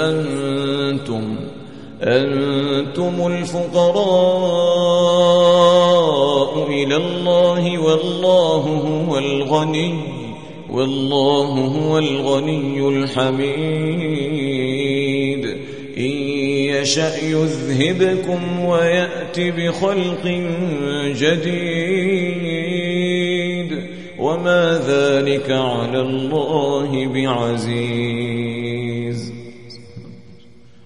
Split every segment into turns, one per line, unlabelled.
أنتم أنتم الفقراء إلى الله والله هو الغني والله هو الغني الحميد. إن يشأ يذهبكم ويأت بخلق جديد. وما ذلك على الله بعزيز.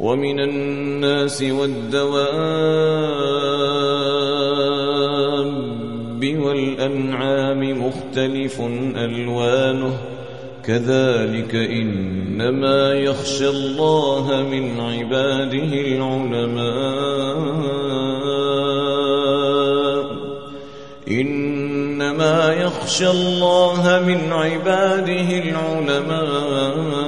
ومن الناس والدواب والأنعام مختلف ألوانه. كذلك إنما يخشى الله من عباده العلماء. إنما يخشى الله من عباده العلماء.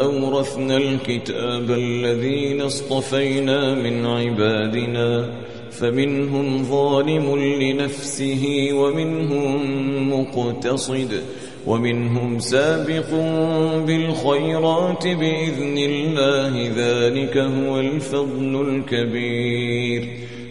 أورثنا الكتاب الذين اصطفينا من عبادنا فمنهم ظالم لنفسه ومنهم مقتصد ومنهم سابق بالخيرات بإذن الله ذلك هو الفضل الكبير.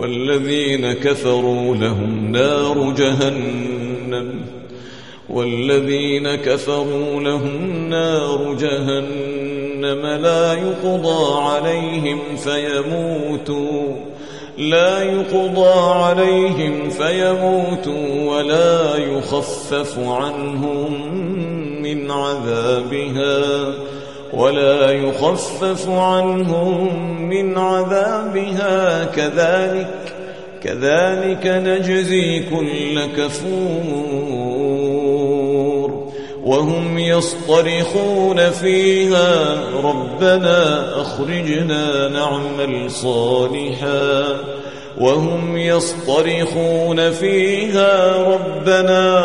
والذين كفروا لهم نار جهنم والذين كفروا لهم نار جهنم لا يقضى عليهم فيموتوا لا يقضى عليهم فيموتوا ولا يخفف عنهم من عذابها ولا يخفف عنهم من عذابها. كذلك كذلك نجزي كل كفور. وهم يصطرخون فيها ربنا أخرجنا نعمل صالحا. وهم يصطرخون فيها ربنا